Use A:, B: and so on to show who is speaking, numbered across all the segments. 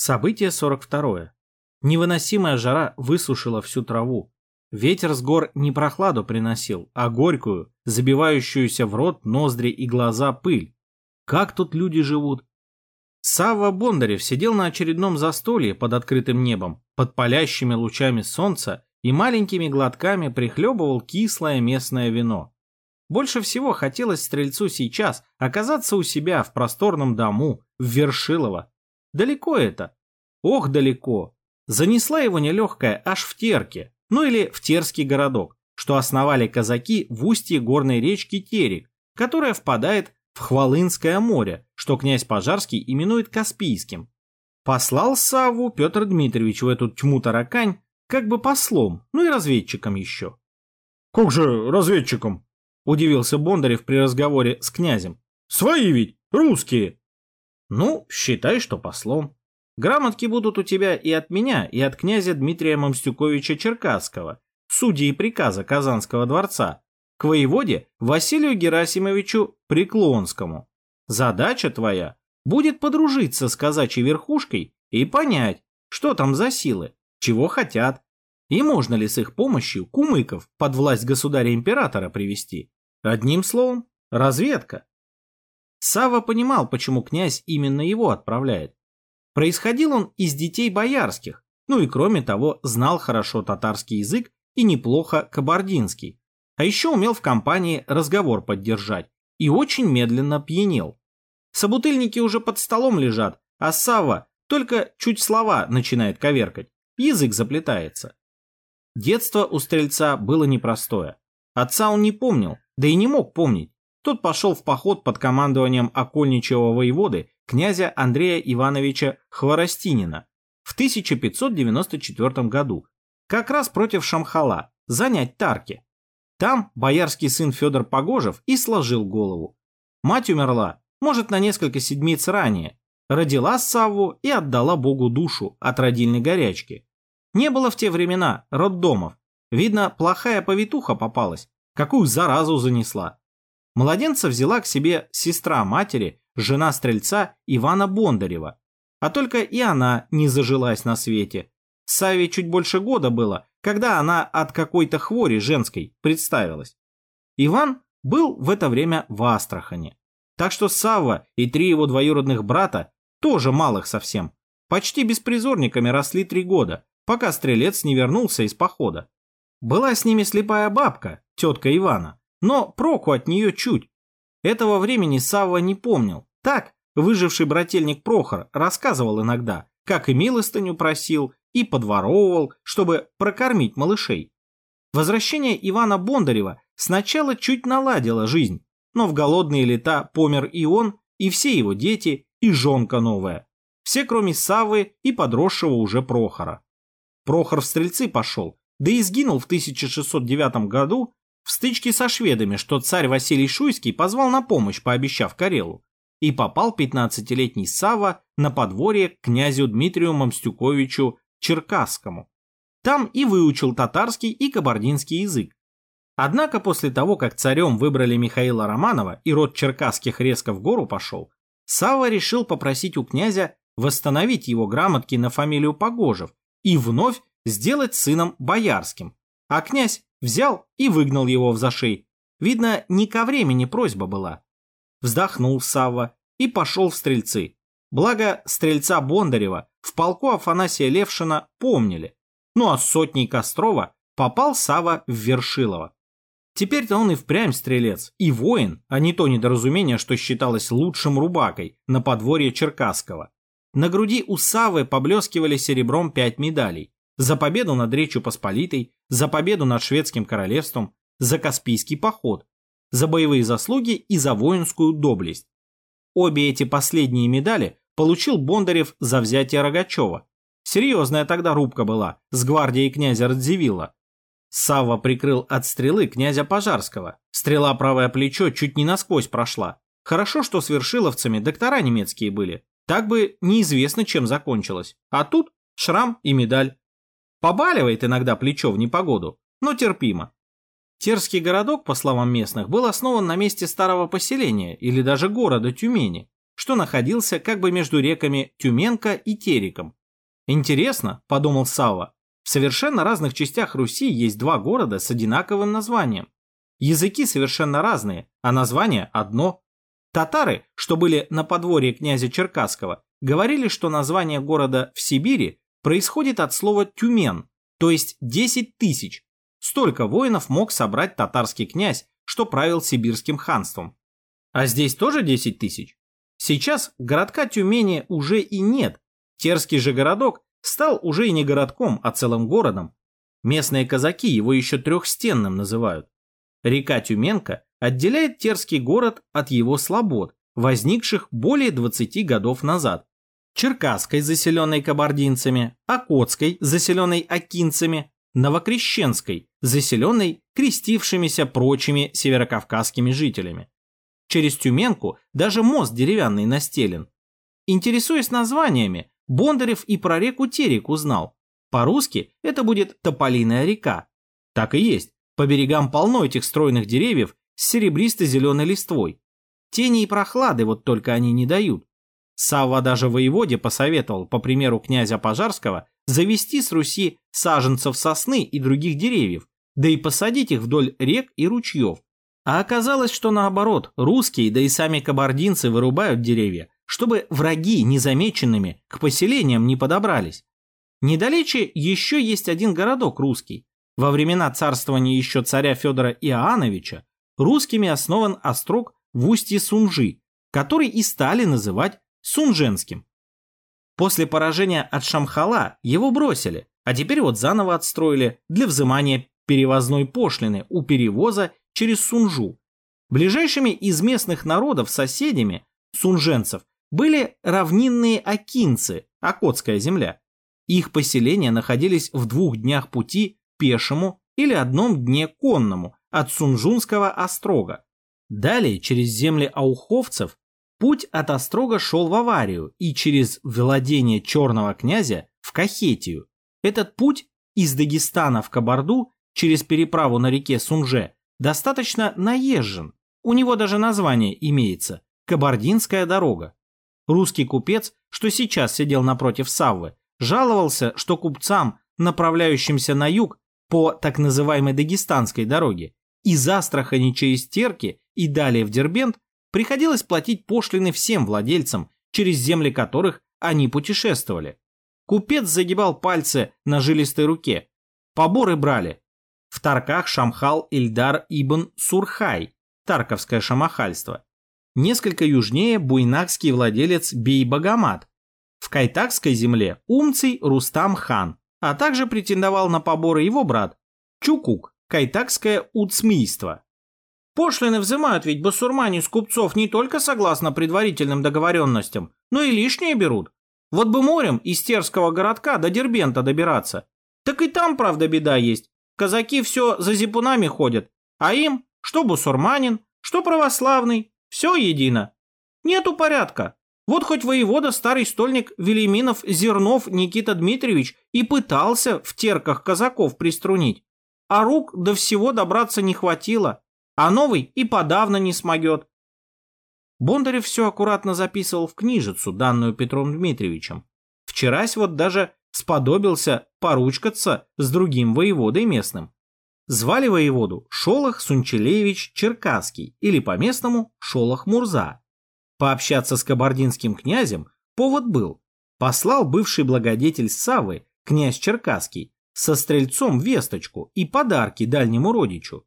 A: Событие 42. Невыносимая жара высушила всю траву. Ветер с гор не прохладу приносил, а горькую, забивающуюся в рот, ноздри и глаза пыль. Как тут люди живут? Савва Бондарев сидел на очередном застолье под открытым небом, под палящими лучами солнца и маленькими глотками прихлебывал кислое местное вино. Больше всего хотелось стрельцу сейчас оказаться у себя в просторном дому, в Вершилово, Далеко это? Ох, далеко. Занесла его нелегкая аж в Терке, ну или в Терский городок, что основали казаки в устье горной речки Терек, которая впадает в Хвалынское море, что князь Пожарский именует Каспийским. Послал Савву Петр Дмитриевич в эту тьму таракань как бы послом, ну и разведчиком еще.
B: «Как же разведчиком?» – удивился Бондарев при разговоре с князем. «Свои ведь, русские!»
A: Ну, считай, что послом. Грамотки будут у тебя и от меня, и от князя Дмитрия Мамстюковича Черкасского, судьи приказа Казанского дворца, к воеводе Василию Герасимовичу Преклонскому. Задача твоя будет подружиться с казачьей верхушкой и понять, что там за силы, чего хотят, и можно ли с их помощью кумыков под власть государя-императора привести. Одним словом, разведка. Сава понимал, почему князь именно его отправляет. Происходил он из детей боярских, ну и кроме того знал хорошо татарский язык и неплохо кабардинский. А еще умел в компании разговор поддержать и очень медленно пьянел. Собутыльники уже под столом лежат, а Сава только чуть слова начинает коверкать, язык заплетается. Детство у стрельца было непростое. Отца он не помнил, да и не мог помнить. Тот пошел в поход под командованием окольничего воеводы князя Андрея Ивановича Хворостинина в 1594 году, как раз против Шамхала, занять Тарки. Там боярский сын Федор Погожев и сложил голову. Мать умерла, может, на несколько седмиц ранее, родила Савву и отдала Богу душу от родильной горячки. Не было в те времена роддомов. Видно, плохая повитуха попалась, какую заразу занесла. Младенца взяла к себе сестра матери, жена стрельца Ивана Бондарева. А только и она не зажилась на свете. Саве чуть больше года было, когда она от какой-то хвори женской представилась. Иван был в это время в Астрахане. Так что Савва и три его двоюродных брата, тоже малых совсем, почти беспризорниками росли три года, пока стрелец не вернулся из похода. Была с ними слепая бабка, тетка Ивана. Но проку от нее чуть. Этого времени Савва не помнил. Так, выживший брательник Прохор рассказывал иногда, как и милостыню просил, и подворовывал, чтобы прокормить малышей. Возвращение Ивана Бондарева сначала чуть наладило жизнь, но в голодные лета помер и он, и все его дети, и жонка новая. Все, кроме Саввы и подросшего уже Прохора. Прохор в стрельцы пошел, да и сгинул в 1609 году в стычке со шведами, что царь Василий Шуйский позвал на помощь, пообещав Карелу, и попал 15-летний Сава на подворье к князю Дмитрию Мамстюковичу Черкасскому. Там и выучил татарский и кабардинский язык. Однако после того, как царем выбрали Михаила Романова и род черкасских резко в гору пошел, Сава решил попросить у князя восстановить его грамотки на фамилию Погожев и вновь сделать сыном боярским, а князь взял и выгнал его в зашей. Видно, не ко времени просьба была. Вздохнул Савва и пошел в стрельцы. Благо, стрельца Бондарева в полку Афанасия Левшина помнили. Ну а сотней Кострова попал Сава в Вершилово. Теперь-то он и впрямь стрелец, и воин, а не то недоразумение, что считалось лучшим рубакой на подворье Черкасского. На груди у Савы поблескивали серебром пять медалей за победу над Речью Посполитой, за победу над Шведским королевством, за Каспийский поход, за боевые заслуги и за воинскую доблесть. Обе эти последние медали получил Бондарев за взятие Рогачева. Серьезная тогда рубка была с гвардией князя Радзивилла. Савва прикрыл от стрелы князя Пожарского. Стрела правое плечо чуть не насквозь прошла. Хорошо, что с вершиловцами доктора немецкие были. Так бы неизвестно, чем закончилось. А тут шрам и медаль. Побаливает иногда плечо в непогоду, но терпимо. Терский городок, по словам местных, был основан на месте старого поселения или даже города Тюмени. что находился как бы между реками Тюменка и Тереком. Интересно, подумал Савва, в совершенно разных частях Руси есть два города с одинаковым названием. Языки совершенно разные, а название одно. Татары, что были на подворье князя Черкасского, говорили, что название города в Сибири происходит от слова «тюмен», то есть 10 тысяч. Столько воинов мог собрать татарский князь, что правил сибирским ханством. А здесь тоже 10 тысяч? Сейчас городка Тюмени уже и нет. Терский же городок стал уже и не городком, а целым городом. Местные казаки его еще трехстенным называют. Река Тюменка отделяет Терский город от его слобод, возникших более 20 годов назад. Черкасской, заселенной кабардинцами, Окотской, заселенной акинцами, Новокрещенской, заселенной крестившимися прочими северокавказскими жителями. Через Тюменку даже мост деревянный настелен. Интересуясь названиями, Бондарев и про реку Терек узнал. По-русски это будет Тополиная река. Так и есть. По берегам полно этих стройных деревьев с серебристо-зеленой листвой. Тени и прохлады вот только они не дают. Савва даже воеводе посоветовал, по примеру князя Пожарского, завести с Руси саженцев сосны и других деревьев, да и посадить их вдоль рек и ручьев. А оказалось, что наоборот, русские, да и сами кабардинцы вырубают деревья, чтобы враги незамеченными к поселениям не подобрались. Недалече еще есть один городок русский. Во времена царствования еще царя Федора Иоанновича русскими основан острог в устье Сунжи, который и стали называть Сунженским. После поражения от Шамхала его бросили, а теперь вот заново отстроили для взимания перевозной пошлины у перевоза через Сунжу. Ближайшими из местных народов соседями сунженцев были равнинные акинцы, Окотская земля. Их поселения находились в двух днях пути пешему или одном дне конному от Сунжунского острога. Далее через земли ауховцев путь от острога шел в аварию и через владение черного князя в Кахетию. Этот путь из Дагестана в Кабарду через переправу на реке Сунже достаточно наезжен. У него даже название имеется – Кабардинская дорога. Русский купец, что сейчас сидел напротив Саввы, жаловался, что купцам, направляющимся на юг по так называемой Дагестанской дороге, из Астрахани через Терки и далее в Дербент, приходилось платить пошлины всем владельцам, через земли которых они путешествовали. Купец загибал пальцы на жилистой руке. Поборы брали. В Тарках шамхал Ильдар ибн Сурхай, тарковское шамахальство несколько южнее буйнакский владелец Бей-Багамат. В Кайтакской земле умций Рустам хан, а также претендовал на поборы его брат Чукук, кайтакское уцмийство. Пошлины взимают ведь басурмане с купцов не только согласно предварительным договоренностям, но и лишние берут. Вот бы морем из Терского городка до Дербента добираться. Так и там, правда, беда есть. Казаки все за зипунами ходят, а им что бусурманин, что православный, все едино. Нету порядка. Вот хоть воевода старый стольник Велиминов Зернов Никита Дмитриевич и пытался в терках казаков приструнить. А рук до всего добраться не хватило. А новый и подавно не смогет. Бондарев все аккуратно записывал в книжицу, данную Петром Дмитриевичем. Вчерась вот даже сподобился поручкаться с другим воеводой местным. Звали воеводу Шолох Сунчелевич Черкасский или по-местному Шолох Мурза. Пообщаться с кабардинским князем повод был. Послал бывший благодетель Савы, князь Черкасский, со стрельцом весточку и подарки дальнему родичу.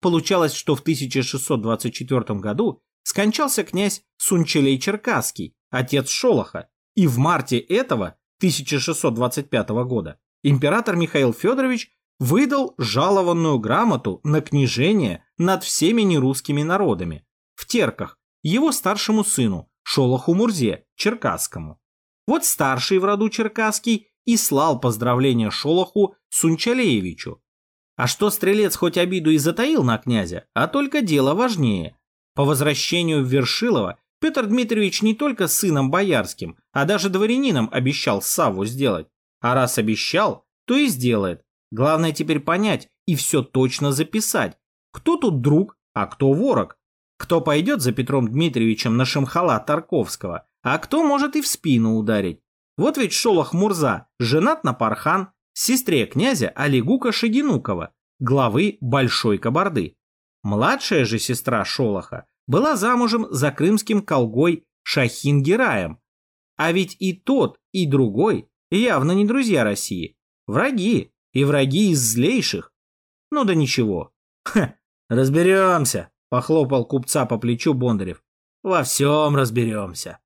A: Получалось, что в 1624 году скончался князь Сунчелей Черкасский, отец Шолоха, и в марте этого 1625 года император Михаил Федорович выдал жалованную грамоту на княжение над всеми нерусскими народами в Терках его старшему сыну Шолоху Мурзе Черкасскому. Вот старший в роду Черкасский и слал поздравления Шолоху Сунчалеевичу. А что стрелец хоть обиду и затаил на князя, а только дело важнее. По возвращению в Вершилово Петр Дмитриевич не только сыном боярским, а даже дворянином обещал Савву сделать. А раз обещал, то и сделает. Главное теперь понять и все точно записать, кто тут друг, а кто ворог. Кто пойдет за Петром Дмитриевичем на Шамхала Тарковского, а кто может и в спину ударить. Вот ведь Шолох Мурза женат на Пархан, сестре князя Алигука Шагинукова, главы Большой Кабарды. Младшая же сестра Шолоха была замужем за крымским колгой Шахин Гераем. А ведь и тот, и другой явно не друзья России. Враги, и враги из злейших. Ну да ничего. Ха, разберемся, похлопал купца по плечу Бондарев. Во всем разберемся.